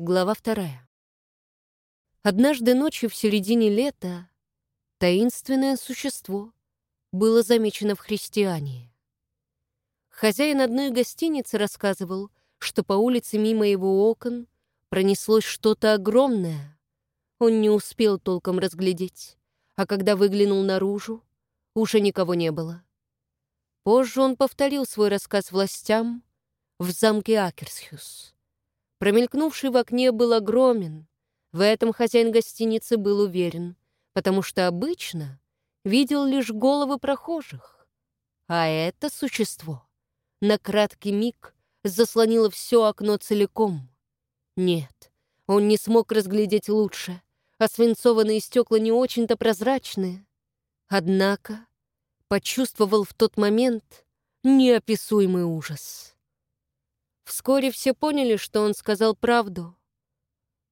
Глава вторая. Однажды ночью в середине лета таинственное существо было замечено в христиане. Хозяин одной гостиницы рассказывал, что по улице мимо его окон пронеслось что-то огромное. Он не успел толком разглядеть, а когда выглянул наружу, уже никого не было. Позже он повторил свой рассказ властям в замке Акерсхюс. Промелькнувший в окне был огромен. В этом хозяин гостиницы был уверен, потому что обычно видел лишь головы прохожих. А это существо на краткий миг заслонило все окно целиком. Нет, он не смог разглядеть лучше, а свинцованные стекла не очень-то прозрачные. Однако почувствовал в тот момент неописуемый ужас. Вскоре все поняли, что он сказал правду.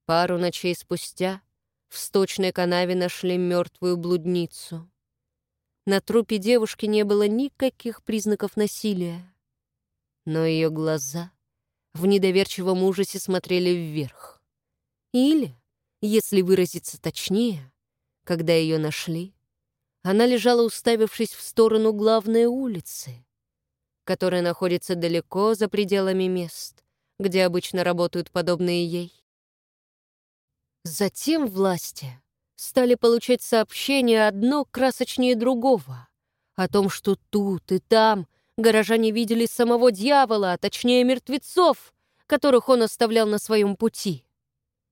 Пару ночей спустя в сточной канаве нашли мертвую блудницу. На трупе девушки не было никаких признаков насилия. Но ее глаза в недоверчивом ужасе смотрели вверх. Или, если выразиться точнее, когда ее нашли, она лежала, уставившись в сторону главной улицы, которая находится далеко за пределами мест, где обычно работают подобные ей. Затем власти стали получать сообщения одно красочнее другого о том, что тут и там горожане видели самого дьявола, а точнее мертвецов, которых он оставлял на своем пути.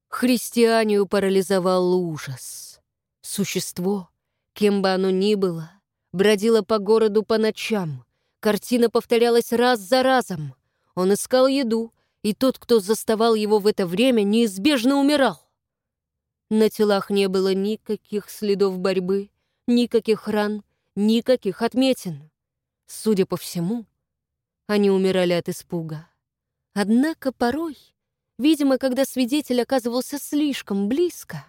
Христианию парализовал ужас. Существо, кем бы оно ни было, бродило по городу по ночам, Картина повторялась раз за разом. Он искал еду, и тот, кто заставал его в это время, неизбежно умирал. На телах не было никаких следов борьбы, никаких ран, никаких отметин. Судя по всему, они умирали от испуга. Однако порой, видимо, когда свидетель оказывался слишком близко,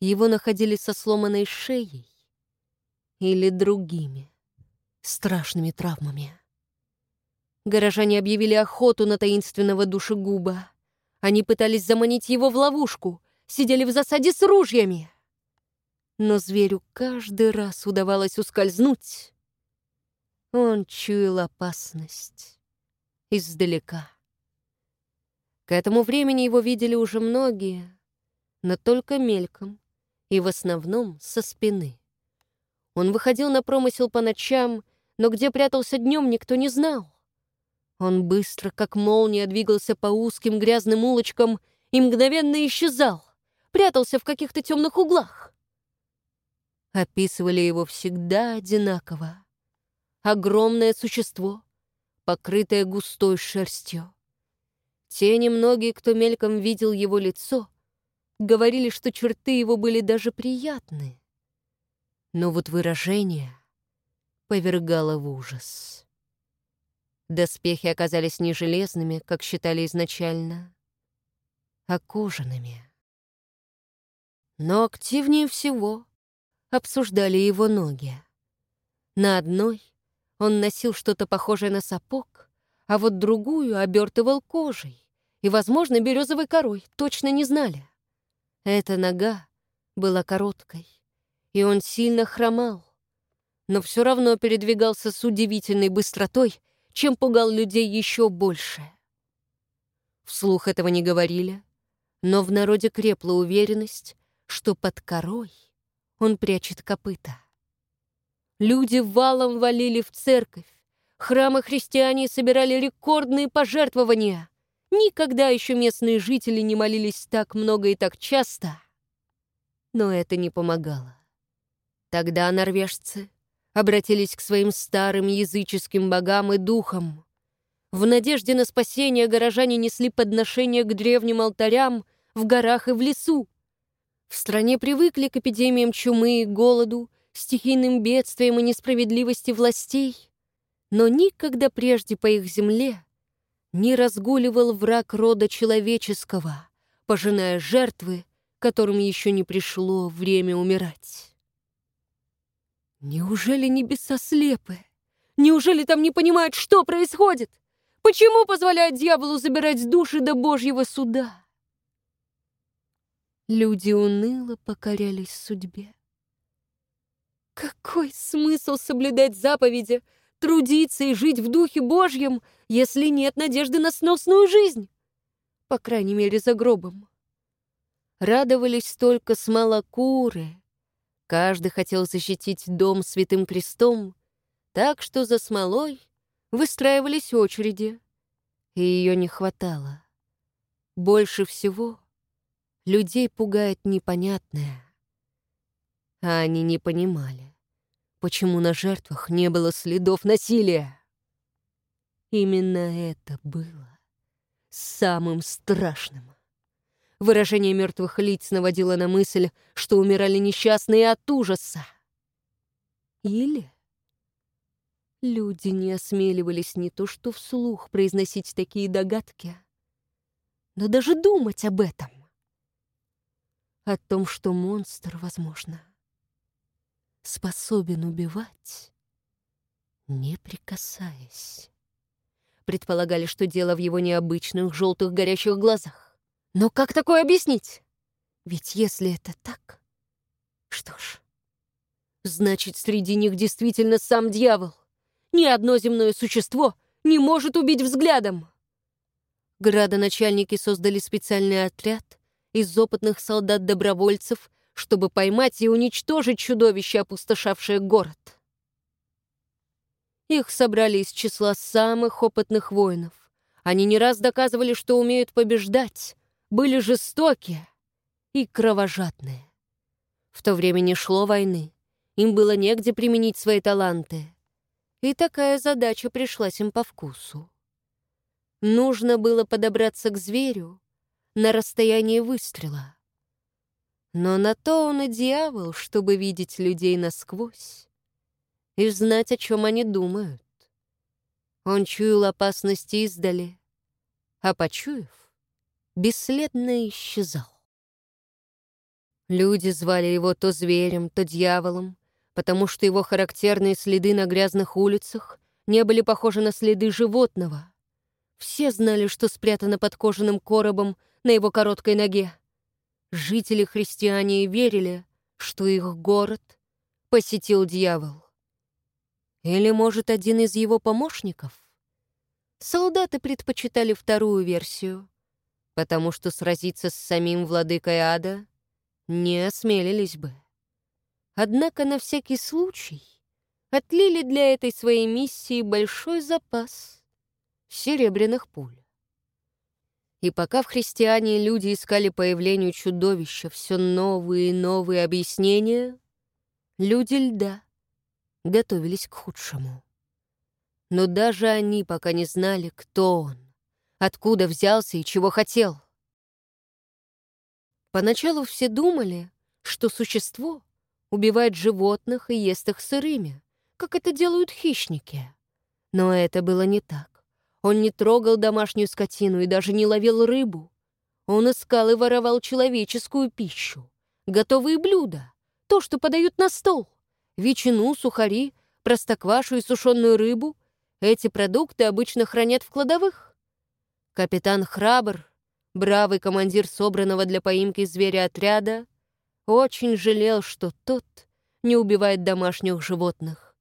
его находили со сломанной шеей или другими страшными травмами. Горожане объявили охоту на таинственного душегуба. Они пытались заманить его в ловушку, сидели в засаде с ружьями. Но зверю каждый раз удавалось ускользнуть. Он чуял опасность издалека. К этому времени его видели уже многие, но только мельком и в основном со спины. Он выходил на промысел по ночам но где прятался днем, никто не знал. Он быстро, как молния, двигался по узким грязным улочкам и мгновенно исчезал, прятался в каких-то темных углах. Описывали его всегда одинаково. Огромное существо, покрытое густой шерстью. Те немногие, кто мельком видел его лицо, говорили, что черты его были даже приятны. Но вот выражение — повергало в ужас. Доспехи оказались не железными, как считали изначально, а кожаными. Но активнее всего обсуждали его ноги. На одной он носил что-то похожее на сапог, а вот другую обертывал кожей и, возможно, березовой корой, точно не знали. Эта нога была короткой, и он сильно хромал, но все равно передвигался с удивительной быстротой, чем пугал людей еще больше. Вслух этого не говорили, но в народе крепла уверенность, что под корой он прячет копыта. Люди валом валили в церковь, храмы христиане собирали рекордные пожертвования. Никогда еще местные жители не молились так много и так часто. Но это не помогало. Тогда норвежцы обратились к своим старым языческим богам и духам. В надежде на спасение горожане несли подношения к древним алтарям в горах и в лесу. В стране привыкли к эпидемиям чумы и голоду, стихийным бедствиям и несправедливости властей. Но никогда прежде по их земле не разгуливал враг рода человеческого, пожиная жертвы, которым еще не пришло время умирать. Неужели небеса слепы? Неужели там не понимают, что происходит? Почему позволяют дьяволу забирать души до Божьего суда? Люди уныло покорялись судьбе. Какой смысл соблюдать заповеди, трудиться и жить в Духе Божьем, если нет надежды на сносную жизнь? По крайней мере, за гробом. Радовались только смолокуры. Каждый хотел защитить дом святым крестом, так что за смолой выстраивались очереди, и ее не хватало. Больше всего людей пугает непонятное. А они не понимали, почему на жертвах не было следов насилия. Именно это было самым страшным. Выражение мертвых лиц наводило на мысль, что умирали несчастные от ужаса. Или люди не осмеливались не то что вслух произносить такие догадки, но даже думать об этом. О том, что монстр, возможно, способен убивать, не прикасаясь. Предполагали, что дело в его необычных желтых горящих глазах. Но как такое объяснить? Ведь если это так... Что ж, значит, среди них действительно сам дьявол. Ни одно земное существо не может убить взглядом. Градоначальники создали специальный отряд из опытных солдат-добровольцев, чтобы поймать и уничтожить чудовище, опустошавшее город. Их собрали из числа самых опытных воинов. Они не раз доказывали, что умеют побеждать, были жестокие и кровожадные. В то время не шло войны, им было негде применить свои таланты. И такая задача пришлась им по вкусу. Нужно было подобраться к зверю на расстоянии выстрела. Но на то он и дьявол, чтобы видеть людей насквозь и знать, о чем они думают. Он чуял опасности издали, а почуяв, бесследно исчезал. Люди звали его то зверем, то дьяволом, потому что его характерные следы на грязных улицах не были похожи на следы животного. Все знали, что спрятано под кожаным коробом на его короткой ноге. Жители-христиане верили, что их город посетил дьявол. Или, может, один из его помощников? Солдаты предпочитали вторую версию потому что сразиться с самим владыкой ада не осмелились бы. Однако на всякий случай отлили для этой своей миссии большой запас серебряных пуль. И пока в христиане люди искали появлению чудовища все новые и новые объяснения, люди льда готовились к худшему. Но даже они пока не знали, кто он откуда взялся и чего хотел. Поначалу все думали, что существо убивает животных и ест их сырыми, как это делают хищники. Но это было не так. Он не трогал домашнюю скотину и даже не ловил рыбу. Он искал и воровал человеческую пищу, готовые блюда, то, что подают на стол, ветчину, сухари, простоквашу и сушеную рыбу. Эти продукты обычно хранят в кладовых. Капитан Храбр, бравый командир собранного для поимки зверя отряда, очень жалел, что тот не убивает домашних животных.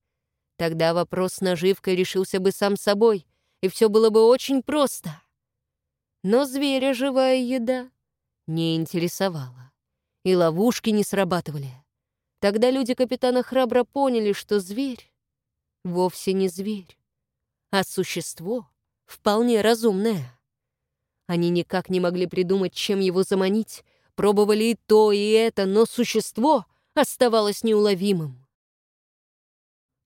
Тогда вопрос с наживкой решился бы сам собой, и все было бы очень просто. Но зверя живая еда не интересовала, и ловушки не срабатывали. Тогда люди капитана Храбра поняли, что зверь вовсе не зверь, а существо вполне разумное. Они никак не могли придумать, чем его заманить. Пробовали и то, и это, но существо оставалось неуловимым.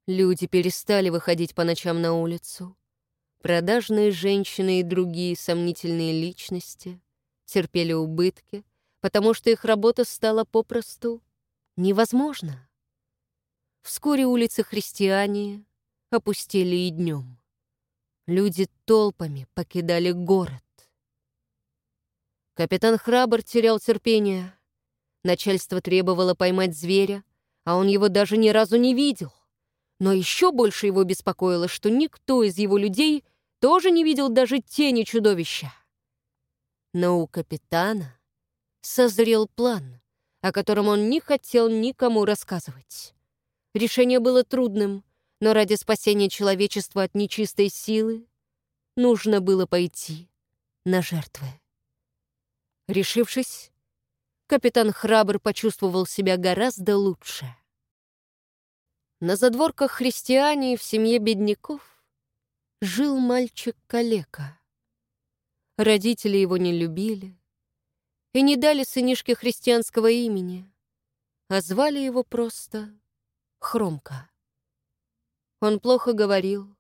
Люди перестали выходить по ночам на улицу. Продажные женщины и другие сомнительные личности терпели убытки, потому что их работа стала попросту невозможна. Вскоре улицы христиане опустели и днем. Люди толпами покидали город. Капитан Храбр терял терпение. Начальство требовало поймать зверя, а он его даже ни разу не видел. Но еще больше его беспокоило, что никто из его людей тоже не видел даже тени чудовища. Но у капитана созрел план, о котором он не хотел никому рассказывать. Решение было трудным, но ради спасения человечества от нечистой силы нужно было пойти на жертвы. Решившись, капитан Храбр почувствовал себя гораздо лучше. На задворках христиане в семье бедняков жил мальчик-калека. Родители его не любили и не дали сынишке христианского имени, а звали его просто Хромка. Он плохо говорил,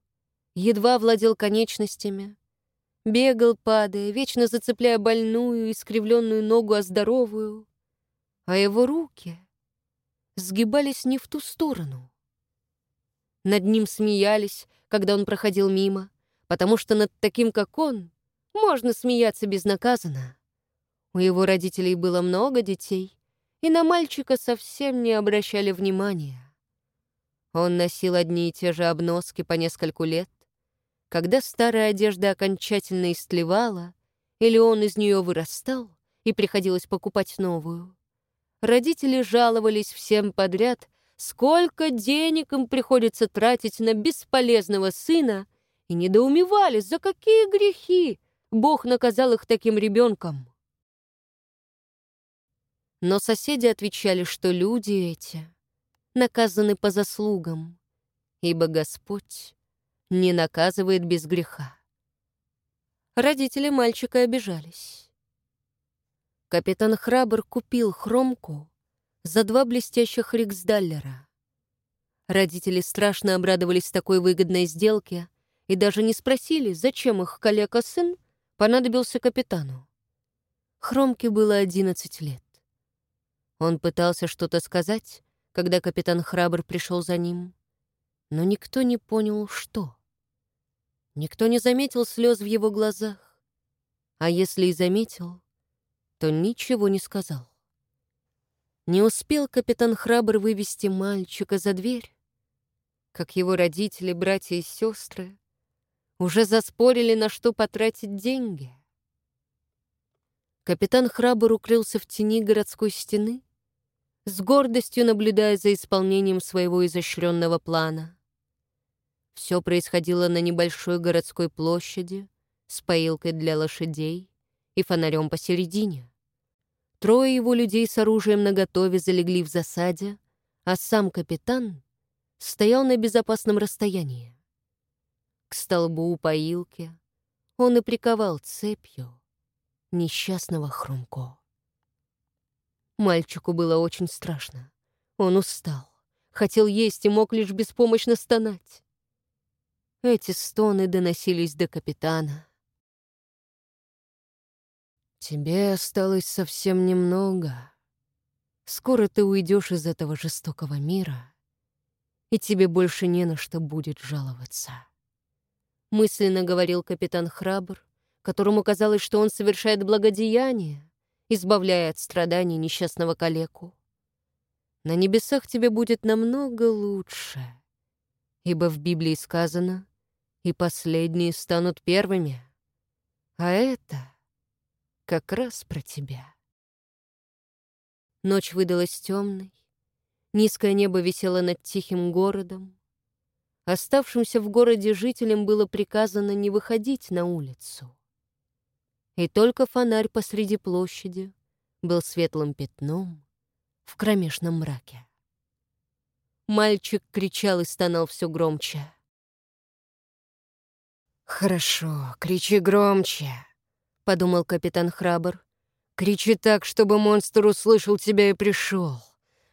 едва владел конечностями, бегал, падая, вечно зацепляя больную, искривленную ногу о здоровую, а его руки сгибались не в ту сторону. Над ним смеялись, когда он проходил мимо, потому что над таким, как он, можно смеяться безнаказанно. У его родителей было много детей, и на мальчика совсем не обращали внимания. Он носил одни и те же обноски по нескольку лет. Когда старая одежда окончательно истлевала, или он из нее вырастал, и приходилось покупать новую, родители жаловались всем подряд, сколько денег им приходится тратить на бесполезного сына, и недоумевали, за какие грехи Бог наказал их таким ребенком. Но соседи отвечали, что люди эти наказаны по заслугам, ибо Господь не наказывает без греха. Родители мальчика обижались. Капитан Храбр купил хромку за два блестящих риксдаллера. Родители страшно обрадовались такой выгодной сделке и даже не спросили, зачем их коллега-сын понадобился капитану. Хромке было 11 лет. Он пытался что-то сказать, когда капитан Храбр пришел за ним, но никто не понял, что. Никто не заметил слез в его глазах, а если и заметил, то ничего не сказал. Не успел капитан Храбр вывести мальчика за дверь, как его родители, братья и сестры уже заспорили, на что потратить деньги. Капитан Храбр укрылся в тени городской стены с гордостью наблюдая за исполнением своего изощренного плана. Все происходило на небольшой городской площади с поилкой для лошадей и фонарем посередине. Трое его людей с оружием наготове залегли в засаде, а сам капитан стоял на безопасном расстоянии. К столбу поилки он и приковал цепью несчастного Хрумко. Мальчику было очень страшно. Он устал, хотел есть и мог лишь беспомощно стонать. Эти стоны доносились до капитана. «Тебе осталось совсем немного. Скоро ты уйдешь из этого жестокого мира, и тебе больше не на что будет жаловаться». Мысленно говорил капитан Храбр, которому казалось, что он совершает благодеяние, избавляя от страданий несчастного калеку. На небесах тебе будет намного лучше, ибо в Библии сказано, и последние станут первыми. А это как раз про тебя. Ночь выдалась темной, низкое небо висело над тихим городом. Оставшимся в городе жителям было приказано не выходить на улицу и только фонарь посреди площади был светлым пятном в кромешном мраке. Мальчик кричал и стонал все громче. «Хорошо, кричи громче», — подумал капитан Храбр. «Кричи так, чтобы монстр услышал тебя и пришел.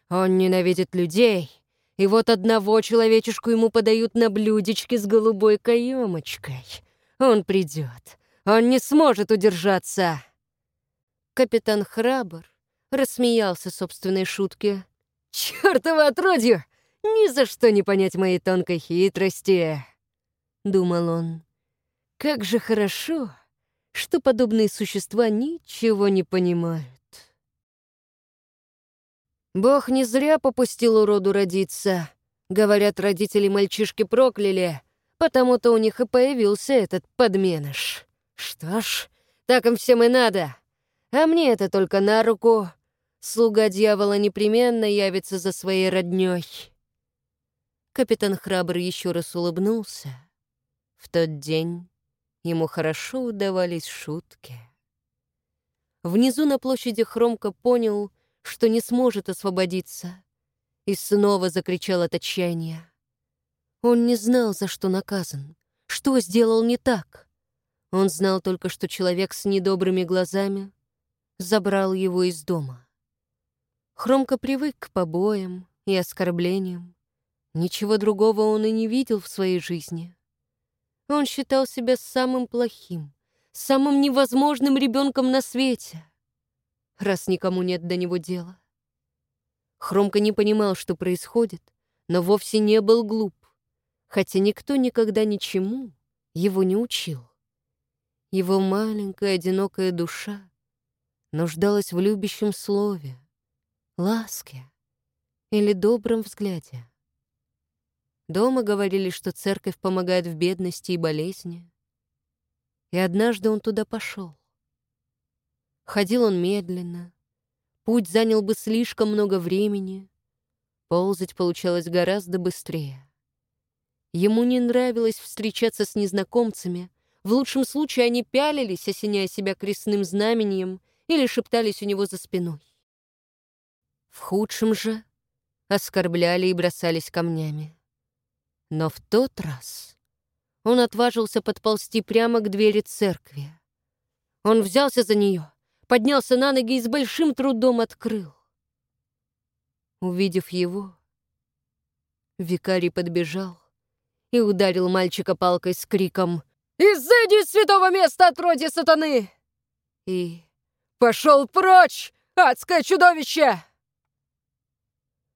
Он ненавидит людей, и вот одного человечешку ему подают на блюдечке с голубой каемочкой. Он придет, он не сможет удержаться!» Капитан Храбр рассмеялся собственной шутке. «Чёртово отродье! Ни за что не понять моей тонкой хитрости!» Думал он. «Как же хорошо, что подобные существа ничего не понимают!» Бог не зря попустил уроду родиться. Говорят, родители мальчишки прокляли, потому-то у них и появился этот подменыш. Что ж, так им всем и надо. А мне это только на руку. Слуга дьявола непременно явится за своей роднёй. Капитан Храбр еще раз улыбнулся. В тот день ему хорошо удавались шутки. Внизу на площади Хромка понял, что не сможет освободиться, и снова закричал от отчаяния. Он не знал, за что наказан, что сделал не так. Он знал только, что человек с недобрыми глазами забрал его из дома. Хромка привык к побоям и оскорблениям. Ничего другого он и не видел в своей жизни. Он считал себя самым плохим, самым невозможным ребенком на свете, раз никому нет до него дела. Хромка не понимал, что происходит, но вовсе не был глуп, хотя никто никогда ничему его не учил. Его маленькая одинокая душа нуждалась в любящем слове, ласке или добром взгляде. Дома говорили, что церковь помогает в бедности и болезни. И однажды он туда пошел. Ходил он медленно. Путь занял бы слишком много времени. Ползать получалось гораздо быстрее. Ему не нравилось встречаться с незнакомцами. В лучшем случае они пялились, осеняя себя крестным знамением, или шептались у него за спиной. В худшем же оскорбляли и бросались камнями. Но в тот раз он отважился подползти прямо к двери церкви. Он взялся за нее, поднялся на ноги и с большим трудом открыл. Увидев его, викарий подбежал и ударил мальчика палкой с криком «Изыди из святого места, отродье сатаны!» И «Пошел прочь, адское чудовище!»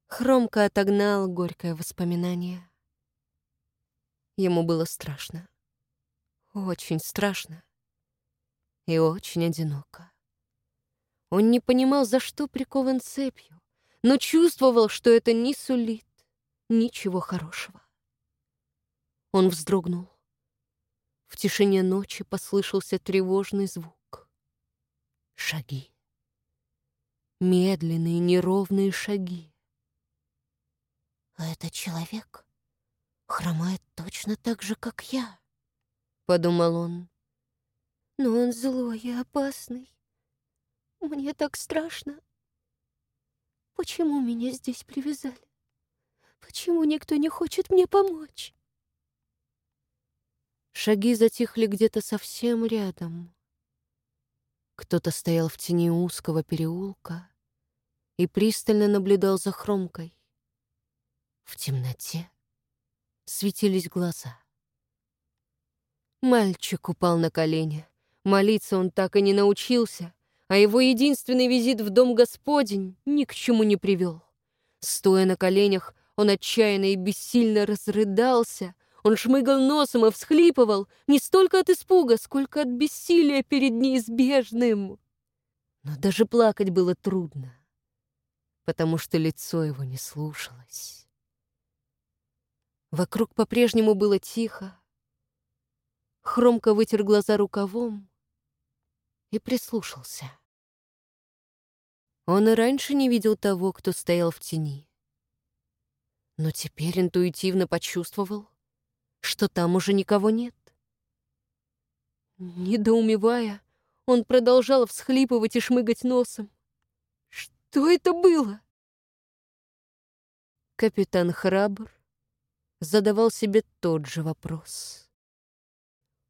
Хромко отогнал горькое воспоминание. Ему было страшно. Очень страшно. И очень одиноко. Он не понимал, за что прикован цепью, но чувствовал, что это не сулит ничего хорошего. Он вздрогнул. В тишине ночи послышался тревожный звук. Шаги. Медленные, неровные шаги. «А это человек?» Хромает точно так же, как я», — подумал он. «Но он злой и опасный. Мне так страшно. Почему меня здесь привязали? Почему никто не хочет мне помочь?» Шаги затихли где-то совсем рядом. Кто-то стоял в тени узкого переулка и пристально наблюдал за хромкой. В темноте светились глаза. Мальчик упал на колени. Молиться он так и не научился, а его единственный визит в дом Господень ни к чему не привел. Стоя на коленях, он отчаянно и бессильно разрыдался. Он шмыгал носом и всхлипывал не столько от испуга, сколько от бессилия перед неизбежным. Но даже плакать было трудно, потому что лицо его не слушалось. Вокруг по-прежнему было тихо. Хромко вытер глаза рукавом и прислушался. Он и раньше не видел того, кто стоял в тени. Но теперь интуитивно почувствовал, что там уже никого нет. Недоумевая, он продолжал всхлипывать и шмыгать носом. Что это было? Капитан Храбр задавал себе тот же вопрос.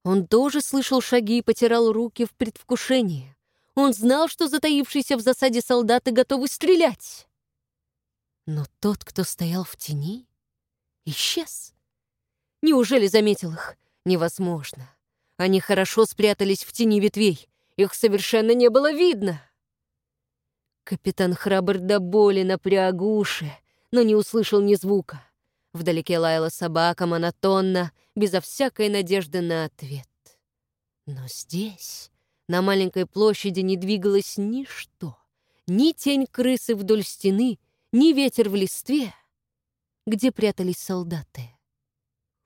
Он тоже слышал шаги и потирал руки в предвкушении. Он знал, что затаившиеся в засаде солдаты готовы стрелять. Но тот, кто стоял в тени, исчез. Неужели заметил их? Невозможно. Они хорошо спрятались в тени ветвей. Их совершенно не было видно. Капитан храбр до боли напряг уши, но не услышал ни звука. Вдалеке лаяла собака монотонно, безо всякой надежды на ответ. Но здесь, на маленькой площади, не двигалось ничто. Ни тень крысы вдоль стены, ни ветер в листве, где прятались солдаты.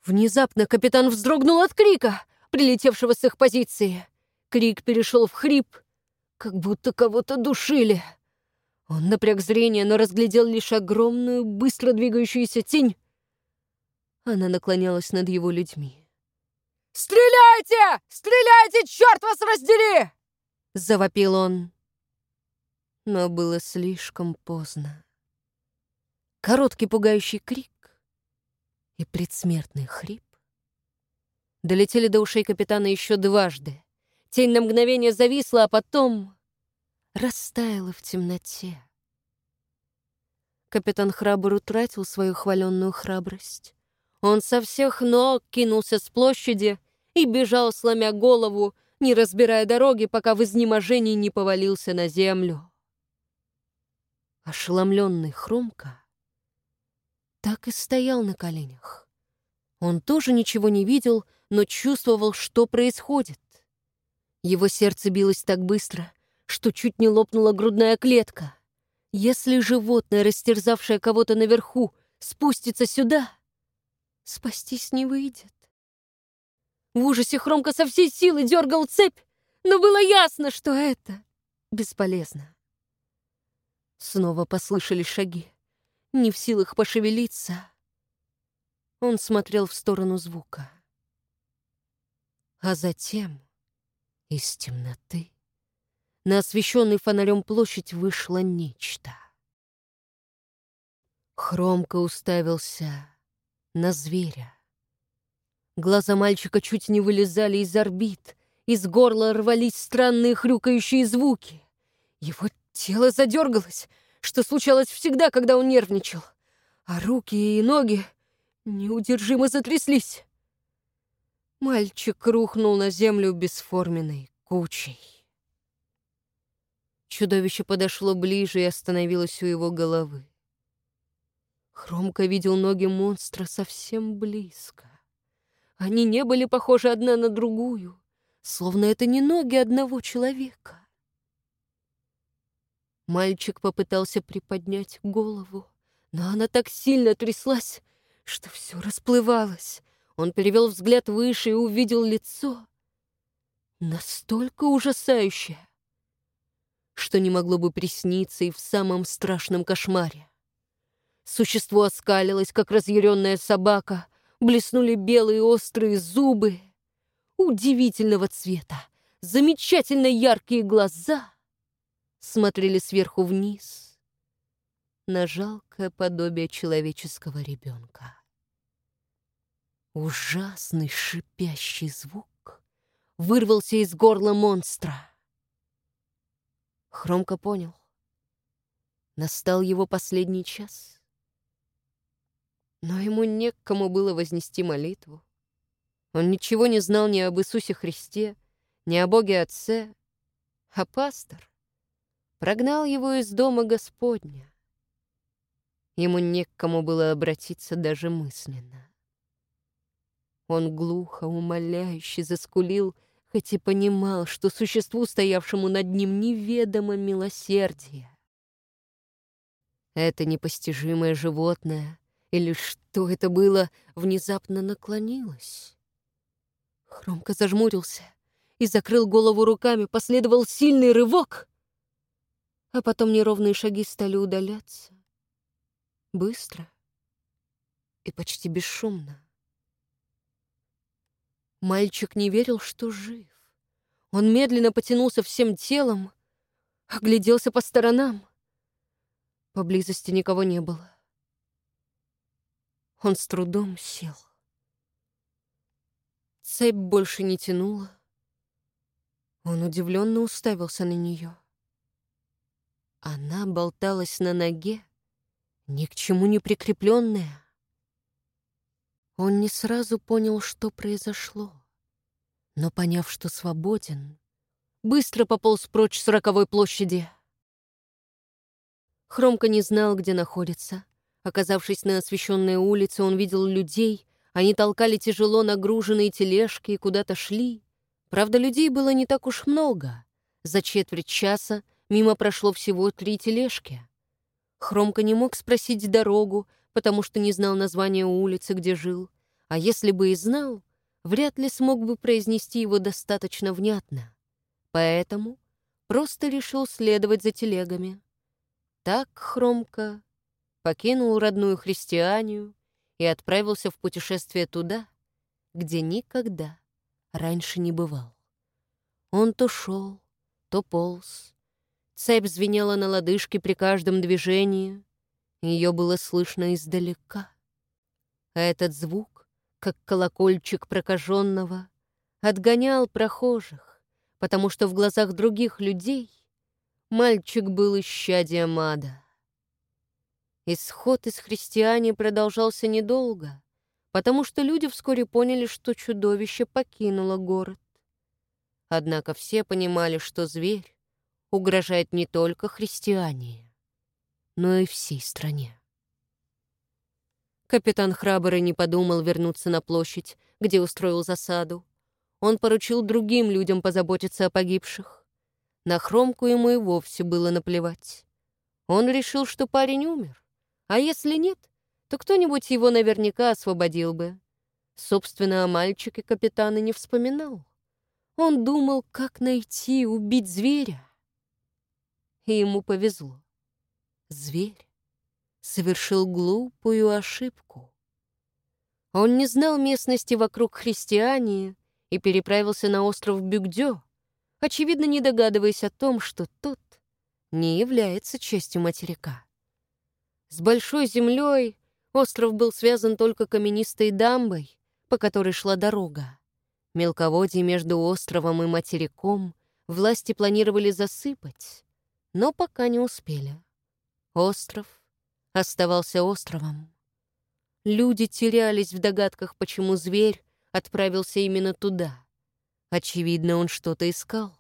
Внезапно капитан вздрогнул от крика, прилетевшего с их позиции. Крик перешел в хрип, как будто кого-то душили. Он напряг зрение, но разглядел лишь огромную, быстро двигающуюся тень. Она наклонялась над его людьми. «Стреляйте! Стреляйте, черт вас раздели!» — завопил он. Но было слишком поздно. Короткий пугающий крик и предсмертный хрип долетели до ушей капитана еще дважды. Тень на мгновение зависла, а потом растаяла в темноте. Капитан Храбр утратил свою хваленную храбрость. Он со всех ног кинулся с площади и бежал, сломя голову, не разбирая дороги, пока в изнеможении не повалился на землю. Ошеломленный Хромка так и стоял на коленях. Он тоже ничего не видел, но чувствовал, что происходит. Его сердце билось так быстро, что чуть не лопнула грудная клетка. Если животное, растерзавшее кого-то наверху, спустится сюда, спастись не выйдет. В ужасе Хромка со всей силы дергал цепь, но было ясно, что это бесполезно. Снова послышались шаги. Не в силах пошевелиться, он смотрел в сторону звука. А затем из темноты на освещенный фонарем площадь вышло нечто. Хромко уставился на зверя. Глаза мальчика чуть не вылезали из орбит, из горла рвались странные хрюкающие звуки. Его тело задергалось, что случалось всегда, когда он нервничал, а руки и ноги неудержимо затряслись. Мальчик рухнул на землю бесформенной кучей. Чудовище подошло ближе и остановилось у его головы. Хромко видел ноги монстра совсем близко. Они не были похожи одна на другую, словно это не ноги одного человека. Мальчик попытался приподнять голову, но она так сильно тряслась, что все расплывалось. Он перевел взгляд выше и увидел лицо, настолько ужасающее, что не могло бы присниться и в самом страшном кошмаре. Существо оскалилось, как разъяренная собака, блеснули белые острые зубы, удивительного цвета, замечательно яркие глаза смотрели сверху вниз на жалкое подобие человеческого ребенка. Ужасный шипящий звук вырвался из горла монстра. Хромко понял. Настал его последний час. Но ему не к кому было вознести молитву. Он ничего не знал ни об Иисусе Христе, ни о Боге Отце, а пастор прогнал его из дома Господня. Ему не к кому было обратиться даже мысленно. Он глухо, умоляюще заскулил, хоть и понимал, что существу, стоявшему над ним, неведомо милосердие. Это непостижимое животное, или что это было, внезапно наклонилось. Хромко зажмурился и закрыл голову руками, последовал сильный рывок, а потом неровные шаги стали удаляться. Быстро и почти бесшумно. Мальчик не верил, что жив. Он медленно потянулся всем телом, огляделся по сторонам. Поблизости никого не было. Он с трудом сел. Цепь больше не тянула. Он удивленно уставился на нее. Она болталась на ноге, ни к чему не прикрепленная. Он не сразу понял, что произошло. Но, поняв, что свободен, быстро пополз прочь с роковой площади. Хромка не знал, где находится. Оказавшись на освещенной улице, он видел людей. Они толкали тяжело нагруженные тележки и куда-то шли. Правда, людей было не так уж много. За четверть часа мимо прошло всего три тележки. Хромка не мог спросить дорогу, потому что не знал названия улицы, где жил. А если бы и знал, вряд ли смог бы произнести его достаточно внятно. Поэтому просто решил следовать за телегами. Так Хромка покинул родную христианию и отправился в путешествие туда, где никогда раньше не бывал. Он то шел, то полз. Цепь звенела на лодыжке при каждом движении. Ее было слышно издалека. А этот звук, как колокольчик прокаженного, отгонял прохожих, потому что в глазах других людей мальчик был исчадием ада. Исход из христиане продолжался недолго, потому что люди вскоре поняли, что чудовище покинуло город. Однако все понимали, что зверь угрожает не только христиане, но и всей стране. Капитан Храбрый не подумал вернуться на площадь, где устроил засаду. Он поручил другим людям позаботиться о погибших. На хромку ему и вовсе было наплевать. Он решил, что парень умер. А если нет, то кто-нибудь его наверняка освободил бы. Собственно, о мальчике капитана не вспоминал. Он думал, как найти, убить зверя. И ему повезло. Зверь совершил глупую ошибку. Он не знал местности вокруг христиане и переправился на остров Бюгдё, очевидно, не догадываясь о том, что тот не является частью материка. С большой землей остров был связан только каменистой дамбой, по которой шла дорога. Мелководье между островом и материком власти планировали засыпать, но пока не успели. Остров оставался островом. Люди терялись в догадках, почему зверь отправился именно туда. Очевидно, он что-то искал.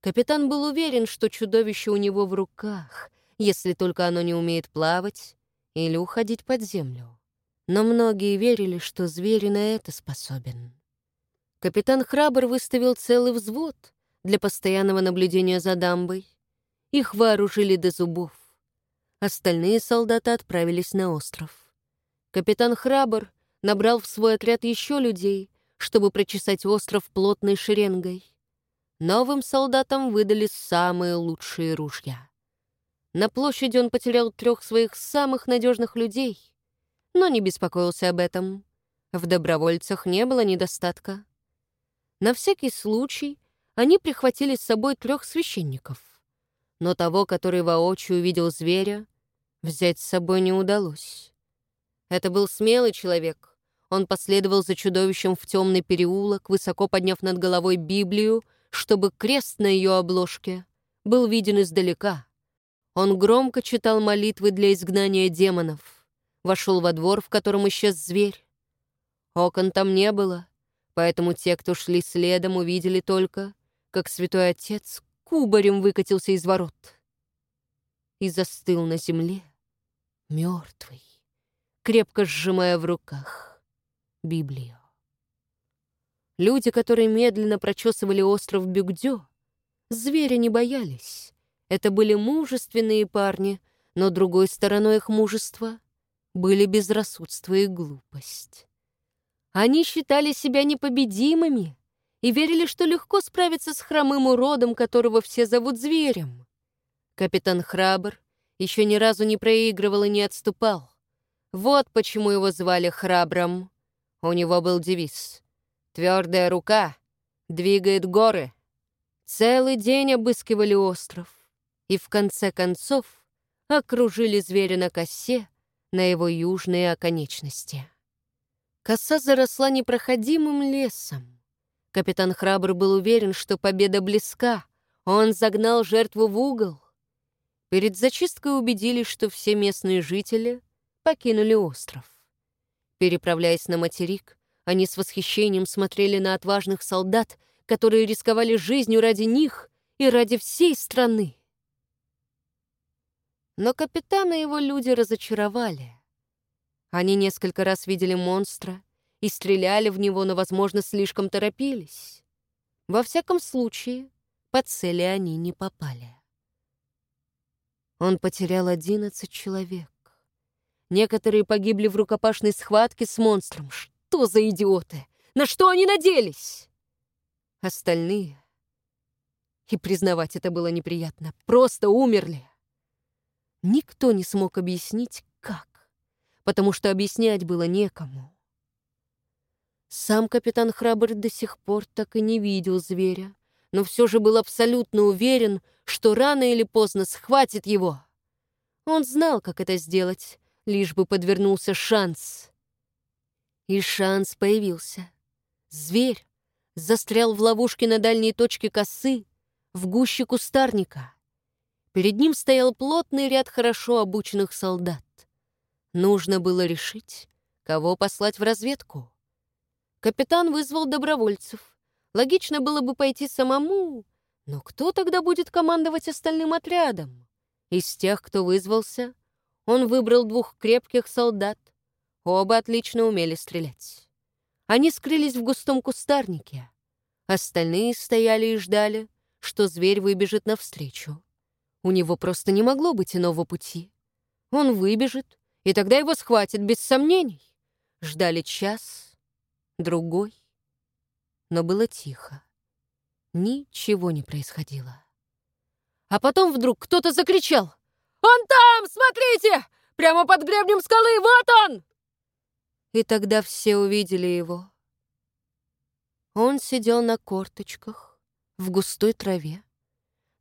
Капитан был уверен, что чудовище у него в руках, если только оно не умеет плавать или уходить под землю. Но многие верили, что зверь на это способен. Капитан Храбр выставил целый взвод для постоянного наблюдения за дамбой. Их вооружили до зубов. Остальные солдаты отправились на остров. Капитан Храбр набрал в свой отряд еще людей, чтобы прочесать остров плотной шеренгой. Новым солдатам выдали самые лучшие ружья. На площади он потерял трех своих самых надежных людей, но не беспокоился об этом. В добровольцах не было недостатка. На всякий случай они прихватили с собой трех священников. Но того, который воочию увидел зверя, взять с собой не удалось. Это был смелый человек. Он последовал за чудовищем в темный переулок, высоко подняв над головой Библию, чтобы крест на ее обложке был виден издалека — он громко читал молитвы для изгнания демонов. Вошел во двор, в котором исчез зверь. Окон там не было, поэтому те, кто шли следом, увидели только, как святой отец кубарем выкатился из ворот и застыл на земле, мертвый, крепко сжимая в руках Библию. Люди, которые медленно прочесывали остров Бюгдё, зверя не боялись. Это были мужественные парни, но другой стороной их мужества были безрассудство и глупость. Они считали себя непобедимыми и верили, что легко справиться с хромым уродом, которого все зовут зверем. Капитан Храбр еще ни разу не проигрывал и не отступал. Вот почему его звали Храбром. У него был девиз «Твердая рука двигает горы». Целый день обыскивали остров и в конце концов окружили зверя на косе на его южные оконечности. Коса заросла непроходимым лесом. Капитан Храбр был уверен, что победа близка. Он загнал жертву в угол. Перед зачисткой убедились, что все местные жители покинули остров. Переправляясь на материк, они с восхищением смотрели на отважных солдат, которые рисковали жизнью ради них и ради всей страны. Но капитана его люди разочаровали. Они несколько раз видели монстра и стреляли в него, но, возможно, слишком торопились. Во всяком случае, по цели они не попали. Он потерял одиннадцать человек. Некоторые погибли в рукопашной схватке с монстром. Что за идиоты? На что они наделись? Остальные И признавать это было неприятно. Просто умерли. Никто не смог объяснить, как, потому что объяснять было некому. Сам капитан Храбр до сих пор так и не видел зверя, но все же был абсолютно уверен, что рано или поздно схватит его. Он знал, как это сделать, лишь бы подвернулся шанс. И шанс появился. Зверь застрял в ловушке на дальней точке косы, в гуще кустарника. Перед ним стоял плотный ряд хорошо обученных солдат. Нужно было решить, кого послать в разведку. Капитан вызвал добровольцев. Логично было бы пойти самому, но кто тогда будет командовать остальным отрядом? Из тех, кто вызвался, он выбрал двух крепких солдат. Оба отлично умели стрелять. Они скрылись в густом кустарнике. Остальные стояли и ждали, что зверь выбежит навстречу. У него просто не могло быть иного пути. Он выбежит, и тогда его схватят без сомнений. Ждали час, другой. Но было тихо. Ничего не происходило. А потом вдруг кто-то закричал. «Он там! Смотрите! Прямо под гребнем скалы! Вот он!» И тогда все увидели его. Он сидел на корточках, в густой траве,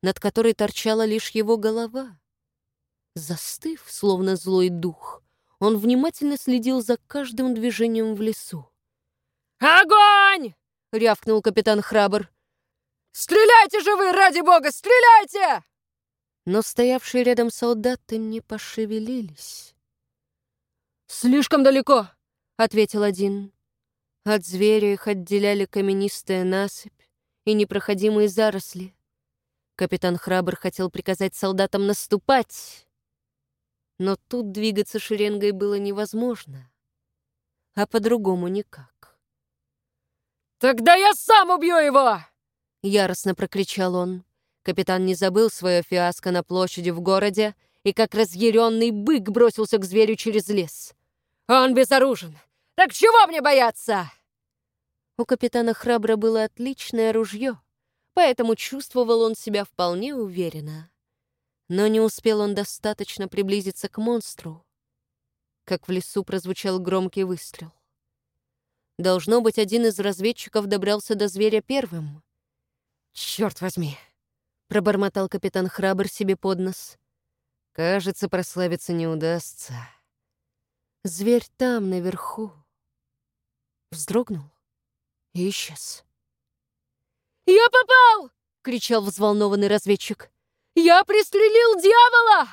над которой торчала лишь его голова. Застыв, словно злой дух, он внимательно следил за каждым движением в лесу. «Огонь!» — рявкнул капитан Храбр. «Стреляйте же вы, ради бога, стреляйте!» Но стоявшие рядом солдаты не пошевелились. «Слишком далеко!» — ответил один. От зверя их отделяли каменистая насыпь и непроходимые заросли. Капитан Храбр хотел приказать солдатам наступать, но тут двигаться шеренгой было невозможно, а по-другому никак. «Тогда я сам убью его!» — яростно прокричал он. Капитан не забыл свое фиаско на площади в городе и как разъяренный бык бросился к зверю через лес. «Он безоружен! Так чего мне бояться?» У капитана Храбра было отличное ружье, поэтому чувствовал он себя вполне уверенно. Но не успел он достаточно приблизиться к монстру, как в лесу прозвучал громкий выстрел. Должно быть, один из разведчиков добрался до зверя первым. «Черт возьми!» — пробормотал капитан Храбр себе под нос. «Кажется, прославиться не удастся». Зверь там, наверху. Вздрогнул и исчез. «Я попал!» — кричал взволнованный разведчик. «Я пристрелил дьявола!»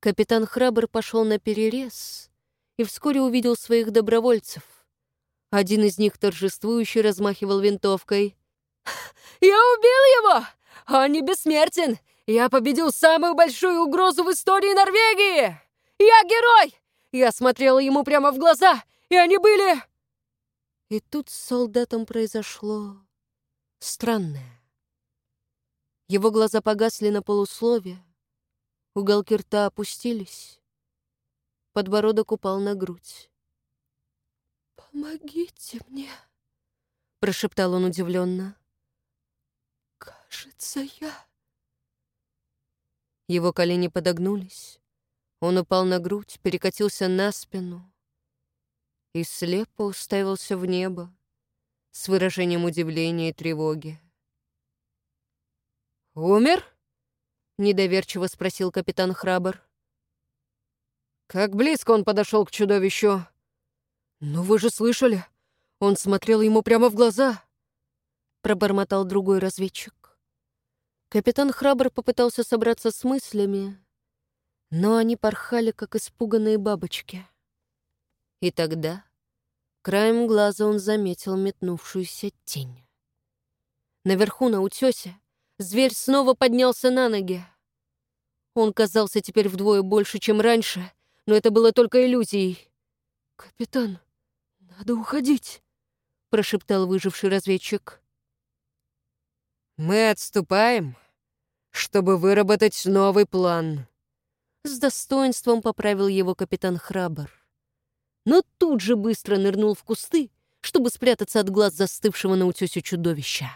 Капитан Храбр пошел на перерез и вскоре увидел своих добровольцев. Один из них торжествующе размахивал винтовкой. «Я убил его! Он не бессмертен! Я победил самую большую угрозу в истории Норвегии! Я герой! Я смотрела ему прямо в глаза, и они были...» И тут с солдатом произошло странное. Его глаза погасли на полусловие, уголки рта опустились, подбородок упал на грудь. «Помогите мне!» — прошептал он удивленно. «Кажется, я...» Его колени подогнулись. Он упал на грудь, перекатился на спину и слепо уставился в небо с выражением удивления и тревоги. «Умер?» — недоверчиво спросил капитан Храбр. «Как близко он подошел к чудовищу?» «Ну вы же слышали, он смотрел ему прямо в глаза!» Пробормотал другой разведчик. Капитан Храбр попытался собраться с мыслями, но они порхали, как испуганные бабочки. И тогда краем глаза он заметил метнувшуюся тень. Наверху, на утесе, зверь снова поднялся на ноги. Он казался теперь вдвое больше, чем раньше, но это было только иллюзией. «Капитан, надо уходить», — прошептал выживший разведчик. «Мы отступаем, чтобы выработать новый план», с достоинством поправил его капитан Храбр. Но тут же быстро нырнул в кусты, чтобы спрятаться от глаз застывшего на утесе чудовища.